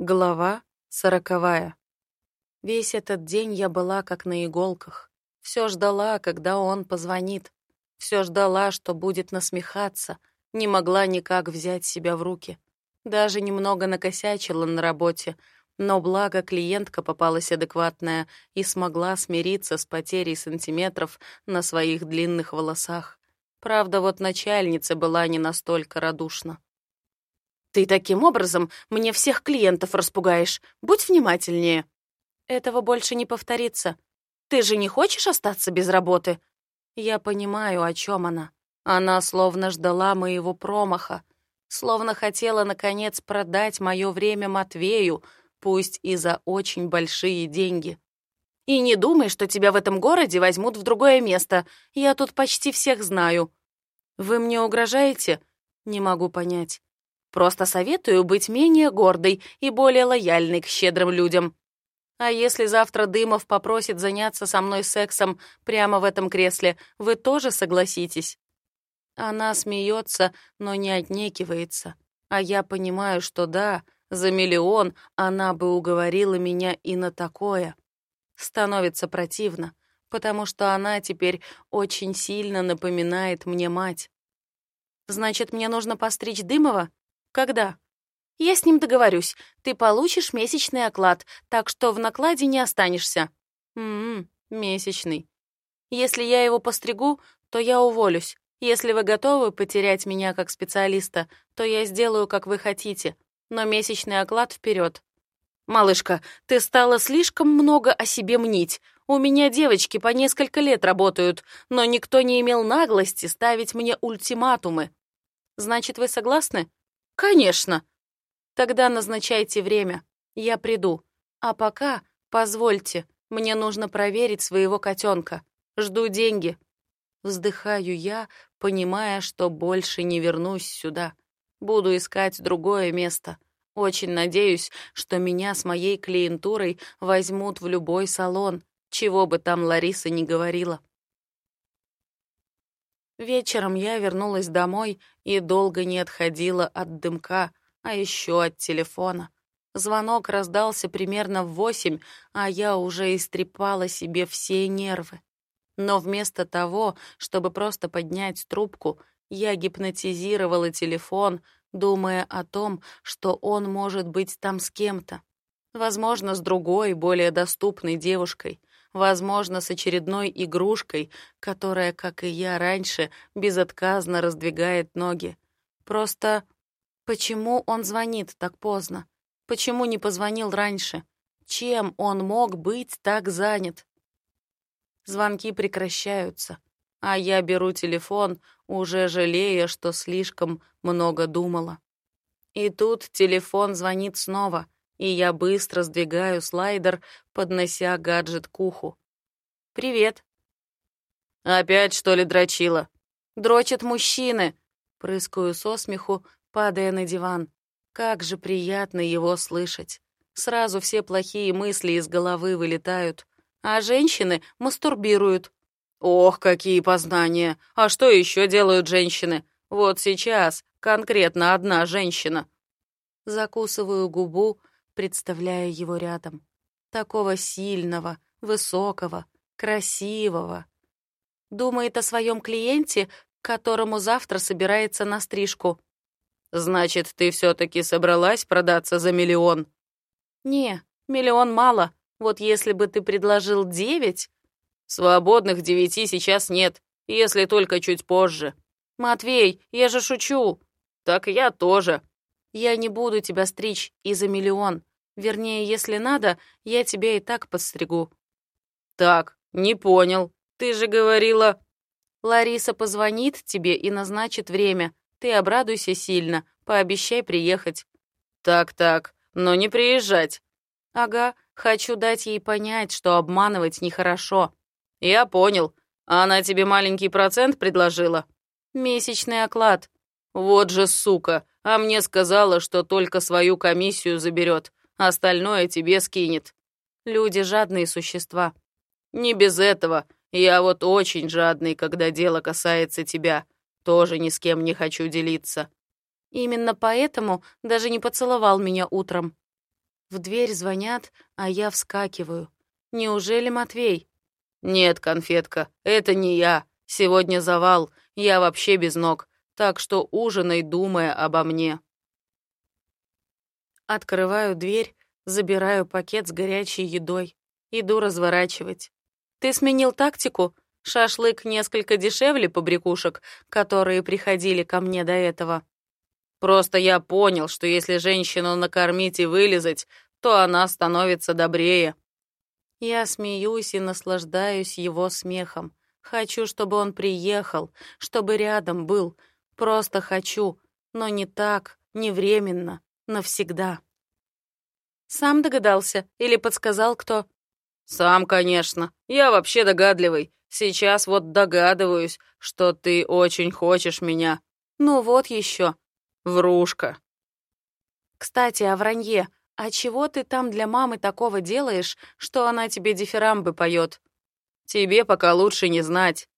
Глава сороковая. Весь этот день я была как на иголках. Все ждала, когда он позвонит. Все ждала, что будет насмехаться. Не могла никак взять себя в руки. Даже немного накосячила на работе, но благо клиентка попалась адекватная и смогла смириться с потерей сантиметров на своих длинных волосах. Правда, вот начальница была не настолько радушна. Ты таким образом мне всех клиентов распугаешь. Будь внимательнее. Этого больше не повторится. Ты же не хочешь остаться без работы? Я понимаю, о чем она. Она словно ждала моего промаха, словно хотела, наконец, продать мое время Матвею, пусть и за очень большие деньги. И не думай, что тебя в этом городе возьмут в другое место. Я тут почти всех знаю. Вы мне угрожаете? Не могу понять. Просто советую быть менее гордой и более лояльной к щедрым людям. А если завтра Дымов попросит заняться со мной сексом прямо в этом кресле, вы тоже согласитесь?» Она смеется, но не отнекивается. А я понимаю, что да, за миллион она бы уговорила меня и на такое. Становится противно, потому что она теперь очень сильно напоминает мне мать. «Значит, мне нужно постричь Дымова?» Когда? Я с ним договорюсь. Ты получишь месячный оклад, так что в накладе не останешься. Мм, месячный. Если я его постригу, то я уволюсь. Если вы готовы потерять меня как специалиста, то я сделаю, как вы хотите. Но месячный оклад вперед. Малышка, ты стала слишком много о себе мнить. У меня девочки по несколько лет работают, но никто не имел наглости ставить мне ультиматумы. Значит, вы согласны? «Конечно!» «Тогда назначайте время. Я приду. А пока, позвольте, мне нужно проверить своего котенка. Жду деньги». Вздыхаю я, понимая, что больше не вернусь сюда. Буду искать другое место. Очень надеюсь, что меня с моей клиентурой возьмут в любой салон, чего бы там Лариса не говорила. Вечером я вернулась домой и долго не отходила от дымка, а еще от телефона. Звонок раздался примерно в восемь, а я уже истрепала себе все нервы. Но вместо того, чтобы просто поднять трубку, я гипнотизировала телефон, думая о том, что он может быть там с кем-то. Возможно, с другой, более доступной девушкой возможно, с очередной игрушкой, которая, как и я раньше, безотказно раздвигает ноги. Просто почему он звонит так поздно? Почему не позвонил раньше? Чем он мог быть так занят? Звонки прекращаются, а я беру телефон, уже жалея, что слишком много думала. И тут телефон звонит снова — и я быстро сдвигаю слайдер, поднося гаджет к уху. «Привет». «Опять, что ли, дрочила?» «Дрочат мужчины!» Прыскаю со смеху, падая на диван. Как же приятно его слышать. Сразу все плохие мысли из головы вылетают. А женщины мастурбируют. Ох, какие познания! А что еще делают женщины? Вот сейчас конкретно одна женщина. Закусываю губу, представляя его рядом. Такого сильного, высокого, красивого. Думает о своем клиенте, которому завтра собирается на стрижку. «Значит, ты все-таки собралась продаться за миллион?» «Не, миллион мало. Вот если бы ты предложил девять...» «Свободных девяти сейчас нет, если только чуть позже». «Матвей, я же шучу». «Так я тоже». «Я не буду тебя стричь и за миллион. Вернее, если надо, я тебя и так подстригу». «Так, не понял. Ты же говорила...» «Лариса позвонит тебе и назначит время. Ты обрадуйся сильно, пообещай приехать». «Так-так, но не приезжать». «Ага, хочу дать ей понять, что обманывать нехорошо». «Я понял. Она тебе маленький процент предложила?» «Месячный оклад». «Вот же сука, а мне сказала, что только свою комиссию заберет остальное тебе скинет. Люди жадные существа. Не без этого. Я вот очень жадный, когда дело касается тебя. Тоже ни с кем не хочу делиться. Именно поэтому даже не поцеловал меня утром. В дверь звонят, а я вскакиваю. Неужели Матвей? Нет, конфетка, это не я. Сегодня завал, я вообще без ног, так что ужинай, думая обо мне. Открываю дверь, забираю пакет с горячей едой. Иду разворачивать. Ты сменил тактику? Шашлык несколько дешевле побрякушек, которые приходили ко мне до этого. Просто я понял, что если женщину накормить и вылезать, то она становится добрее. Я смеюсь и наслаждаюсь его смехом. Хочу, чтобы он приехал, чтобы рядом был. Просто хочу, но не так, не временно, навсегда. Сам догадался или подсказал кто? Сам, конечно. Я вообще догадливый. Сейчас вот догадываюсь, что ты очень хочешь меня. Ну вот еще. Врушка. Кстати, о вранье. А чего ты там для мамы такого делаешь, что она тебе дифирамбы поет? Тебе пока лучше не знать.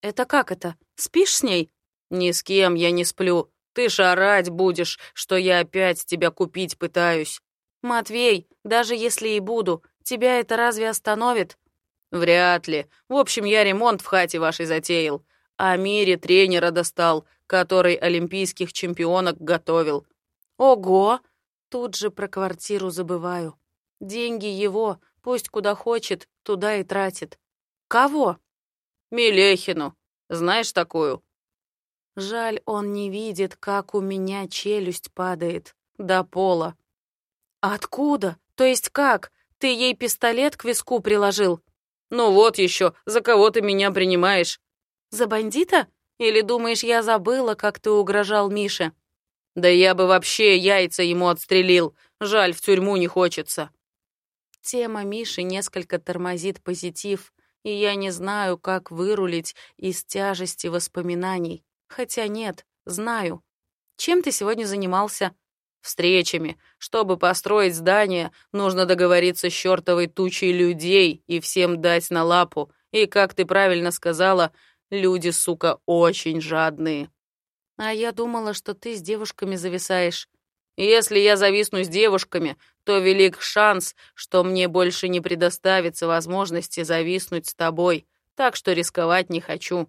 Это как это? Спишь с ней? Ни с кем я не сплю. Ты ж орать будешь, что я опять тебя купить пытаюсь. Матвей, даже если и буду, тебя это разве остановит? Вряд ли. В общем, я ремонт в хате вашей затеял. А Мире тренера достал, который олимпийских чемпионок готовил. Ого! Тут же про квартиру забываю. Деньги его, пусть куда хочет, туда и тратит. Кого? Мелехину. Знаешь такую? Жаль, он не видит, как у меня челюсть падает до пола. Откуда? То есть как? Ты ей пистолет к виску приложил? Ну вот еще, за кого ты меня принимаешь? За бандита? Или думаешь, я забыла, как ты угрожал Мише? Да я бы вообще яйца ему отстрелил. Жаль, в тюрьму не хочется. Тема Миши несколько тормозит позитив, и я не знаю, как вырулить из тяжести воспоминаний. Хотя нет, знаю. Чем ты сегодня занимался? Встречами. Чтобы построить здание, нужно договориться с чертовой тучей людей и всем дать на лапу. И, как ты правильно сказала, люди, сука, очень жадные. А я думала, что ты с девушками зависаешь. Если я зависну с девушками, то велик шанс, что мне больше не предоставится возможности зависнуть с тобой, так что рисковать не хочу.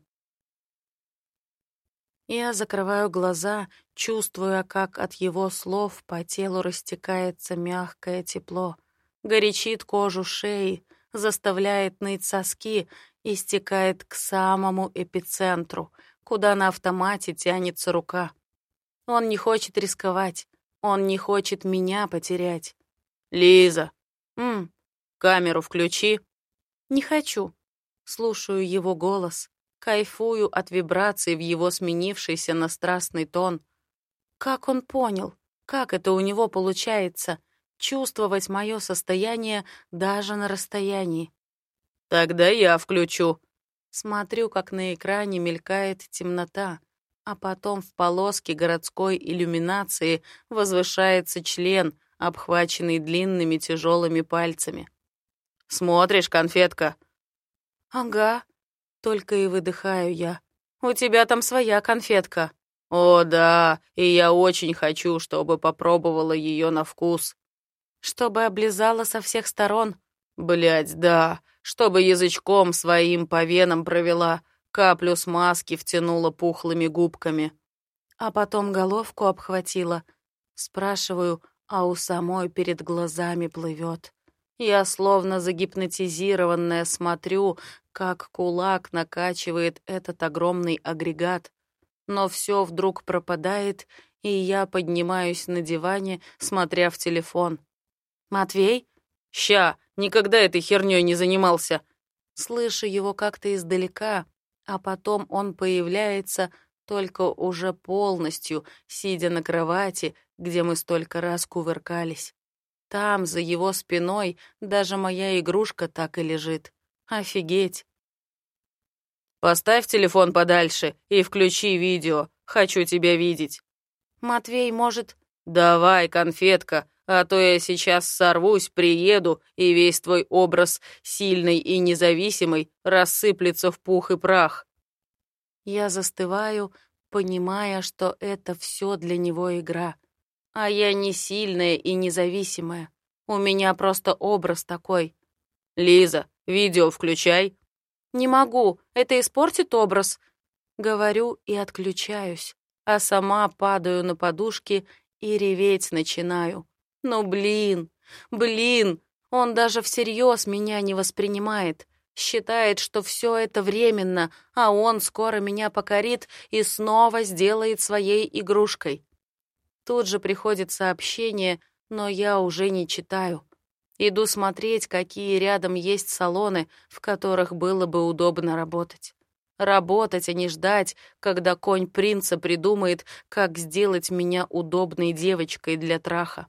Я закрываю глаза, чувствуя, как от его слов по телу растекается мягкое тепло, горячит кожу шеи, заставляет ныть соски и стекает к самому эпицентру, куда на автомате тянется рука. Он не хочет рисковать, он не хочет меня потерять. «Лиза!» «М, камеру включи». «Не хочу». Слушаю его голос, кайфую от вибраций в его сменившийся на страстный тон. Как он понял? Как это у него получается? Чувствовать мое состояние даже на расстоянии. «Тогда я включу». Смотрю, как на экране мелькает темнота, а потом в полоске городской иллюминации возвышается член, обхваченный длинными тяжелыми пальцами. «Смотришь, конфетка?» «Ага», — только и выдыхаю я. «У тебя там своя конфетка». «О, да, и я очень хочу, чтобы попробовала ее на вкус». «Чтобы облизала со всех сторон». Блять, да, чтобы язычком своим по венам провела, каплю смазки втянула пухлыми губками. А потом головку обхватила. Спрашиваю, а у самой перед глазами плывет. Я словно загипнотизированная смотрю, как кулак накачивает этот огромный агрегат. Но все вдруг пропадает, и я поднимаюсь на диване, смотря в телефон. «Матвей?» «Ща, никогда этой херней не занимался». Слышу его как-то издалека, а потом он появляется только уже полностью, сидя на кровати, где мы столько раз кувыркались. Там, за его спиной, даже моя игрушка так и лежит. Офигеть. Поставь телефон подальше и включи видео. Хочу тебя видеть. Матвей, может... Давай, конфетка, а то я сейчас сорвусь, приеду, и весь твой образ сильный и независимый рассыплется в пух и прах. Я застываю, понимая, что это все для него игра. А я не сильная и независимая. У меня просто образ такой. «Лиза, видео включай». «Не могу, это испортит образ». Говорю и отключаюсь, а сама падаю на подушки и реветь начинаю. Ну блин, блин, он даже всерьез меня не воспринимает. Считает, что все это временно, а он скоро меня покорит и снова сделает своей игрушкой. Тут же приходит сообщение, но я уже не читаю. Иду смотреть, какие рядом есть салоны, в которых было бы удобно работать. Работать, а не ждать, когда конь принца придумает, как сделать меня удобной девочкой для траха.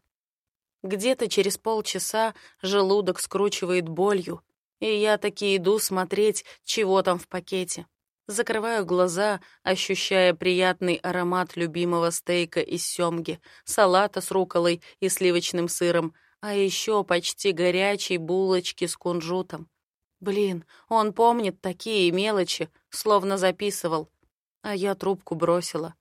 Где-то через полчаса желудок скручивает болью, и я таки иду смотреть, чего там в пакете. Закрываю глаза, ощущая приятный аромат любимого стейка из семги, салата с руколой и сливочным сыром, а еще почти горячей булочки с кунжутом. Блин, он помнит такие мелочи, словно записывал. А я трубку бросила.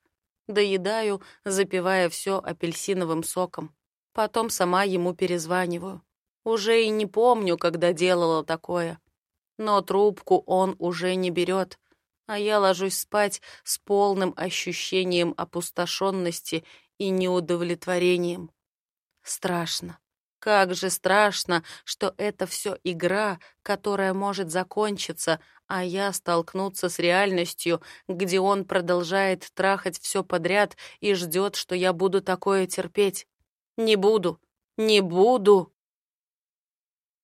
Доедаю, запивая все апельсиновым соком. Потом сама ему перезваниваю. Уже и не помню, когда делала такое. Но трубку он уже не берет, а я ложусь спать с полным ощущением опустошенности и неудовлетворением. Страшно. Как же страшно, что это все игра, которая может закончиться, а я столкнуться с реальностью, где он продолжает трахать все подряд и ждет, что я буду такое терпеть. Не буду, не буду.